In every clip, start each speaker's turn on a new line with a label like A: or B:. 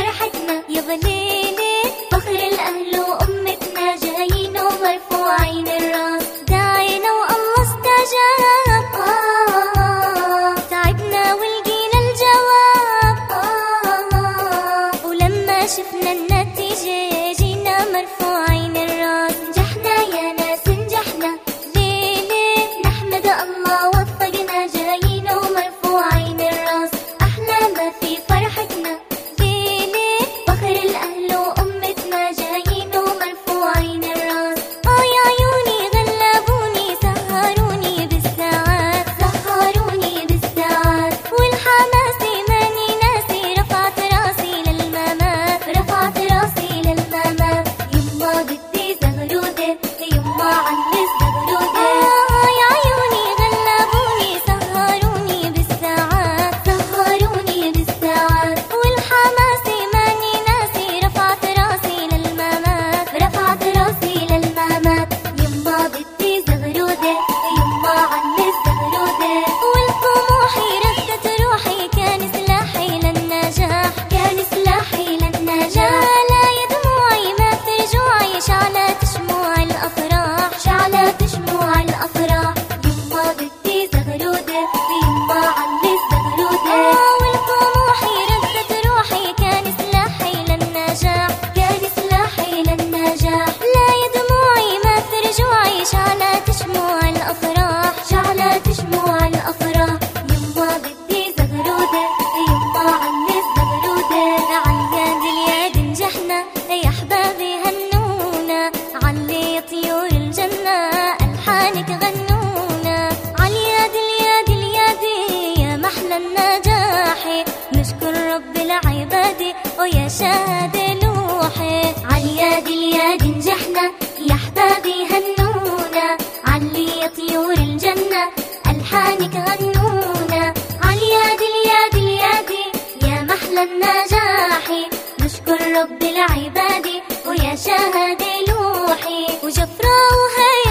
A: فرحتنا ويا شاد لوحي عالياد الياد نجحنا يا احبابي هنونا علي يا طيور الجنة ألحانك غنونا عالياد الياد اليادي يا محلى النجاح. نشكر رب العباد ويا شهد لوحي وجفرة وهي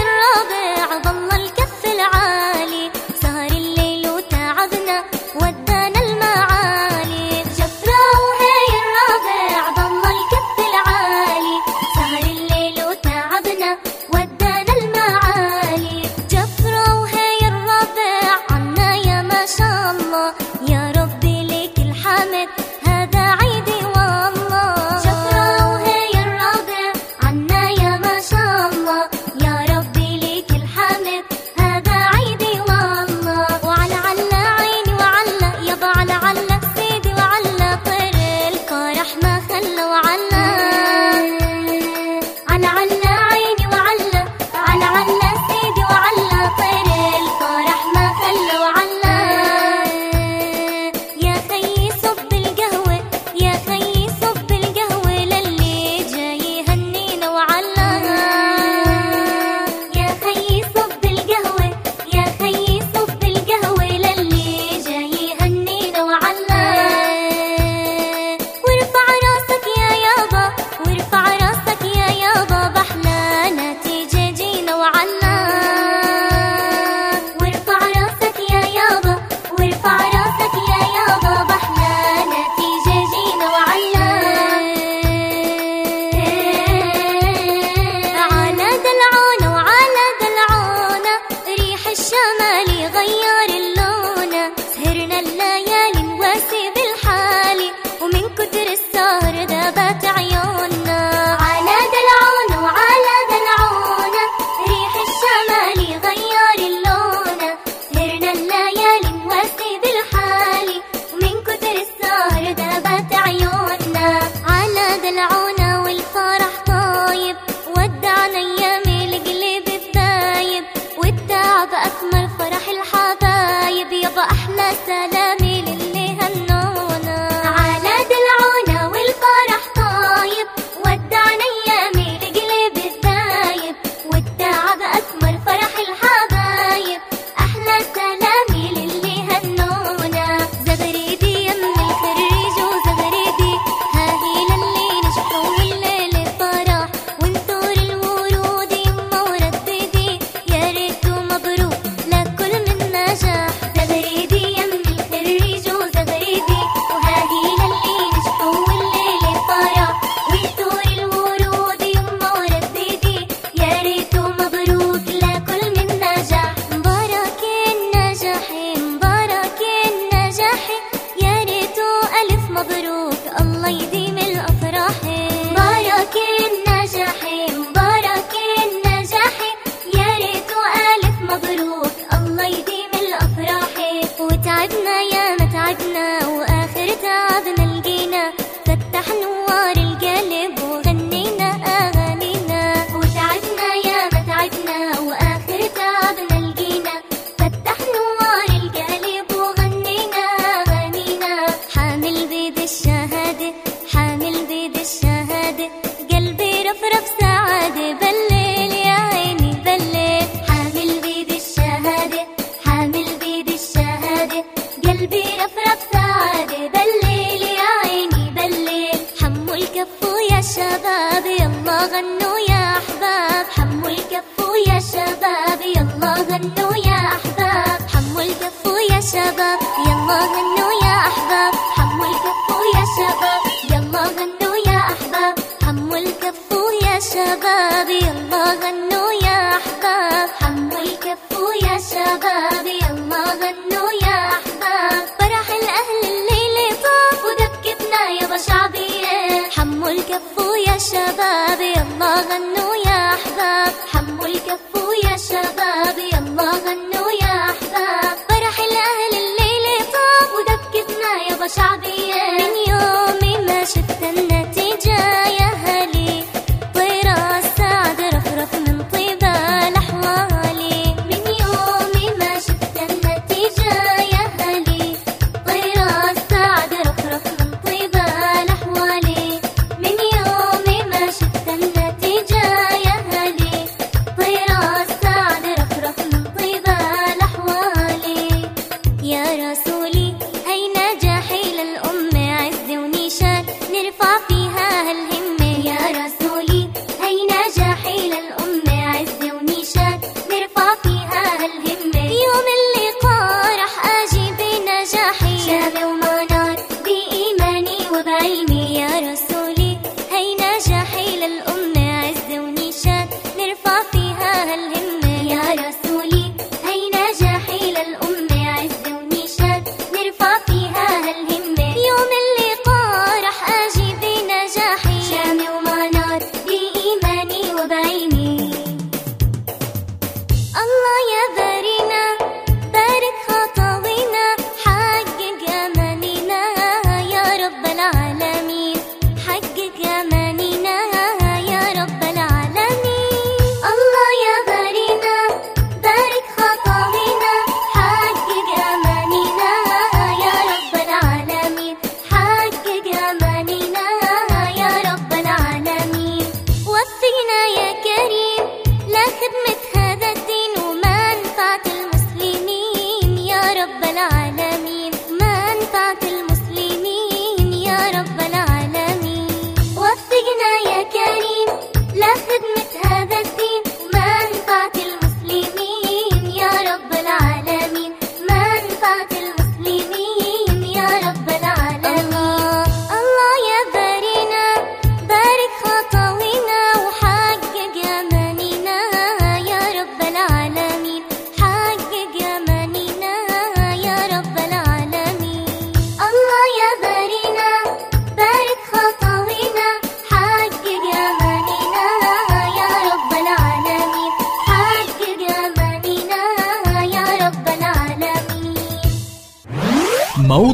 A: غنوا يا أحباب حموا الكف يا شباب. يلا غنوا يا أحباب حموا الكف يا شباب. يلا غنوا يا أحباب حموا الكف يا شباب. يلا غنوا يا أحباب حموا الكف يا شباب. يلا غنوا غنوا يا أحباب. حموا الكف يا شباب. يلا غنوا يا أحباب. فرح الأهل الليلة طاب. ودكتنا يابا شعبي.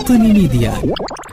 B: Alter Media.